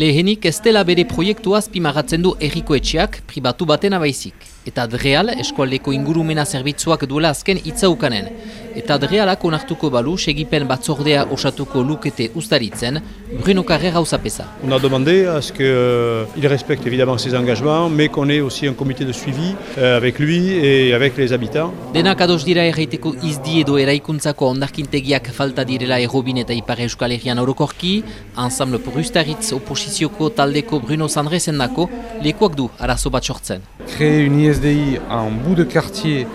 Lehenik ez dela bere proiektua azpimarratzen du erriko etxeak pribatu baten abaizik. Eta Dreal eskualdeko ingurumena zerbitzuak duela azken itzaukanen. Eta Drealak onartuko balu segipen batzordea osatuko lukete ustaritzen, Bruno Carrera usapesa. On a demandé à ce qu'il euh, respecte évidemment ses engagements, mais qu'on ait aussi un comité de suivi euh, avec lui et avec les habitants. Denak ados dira erraiteko izdi edo eraikuntzako ondarkintegiak falta direla errobin eta ipar euskal herrian orokorki, Ensemble pour Ustaritz oposizioko taldeko Bruno Sandrezen dako, lekuak du arazo bat sortzen. Créer une En bout de quartier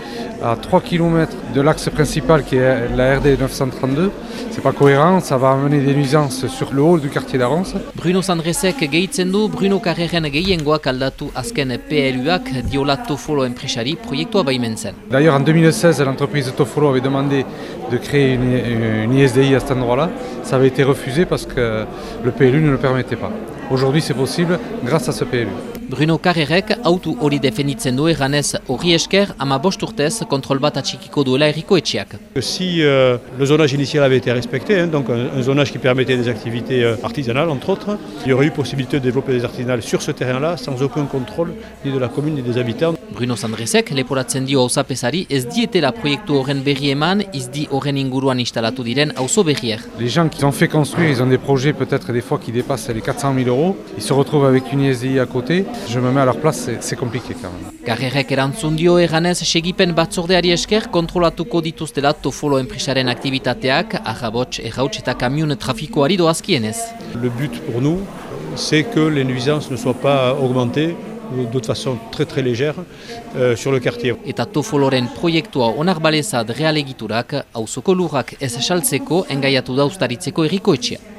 à 3 km de l'axe principal qui est la RD 932, c'est pas cohérent, ça va amener des nuisances sur le haut du quartier d'Arons. Bruno Sandrezek gehitzen du Bruno Carreren gehiengoak aldatu azken PLUak diola Tofolo enpresari proiektua baimentzen. D'ailleurs en 2016 l'entreprise Tofolo avait demandé de créer une, une ISDI à cet endroit-là. Ça avait été refusé parce que le PLU ne le permettait pas. Aujourd'hui c'est possible grâce à ce PLU. Bruno Carrerek autu hori defenditzen du erranez hori esker ama bost urtez kontrol bat atxikiko duela erriko etxeak. Si euh, le zonage initial avait été respecté, hein, donc un, un, zonage qui permettait des activités euh, artisanales entre autres, il y aurait eu possibilité de développer des artisanales sur ce terrain-là sans aucun contrôle ni de la commune ni des habitants. Bruno Sandrezek leporatzen dio hausapesari ez dietela proiektu horren berri eman izdi horren inguruan instalatu diren auzo berrier. Les gens qui ont fait construire, ils ont des projets peut-être des fois qui dépassent les 400 000 euros. Ils se retrouvent avec une ISDI à côté. Je me mets à leur place, c'est compliqué quand même. Garrerek erantzun dio eganez segipen batzordeari esker kontrolatuko dituztela Tofolo enpresaren aktivitateak, ahabots, errauts eta kamion trafikoari doazkienez. Le but pour nous, c'est que les nuisances ne soient pas augmentées d'autre façon très très légère euh, sur le quartier. Eta Tofoloren proiektua onarbalezad realegiturak, hauzoko lurrak ez saltzeko engaiatu da ustaritzeko erriko etxea.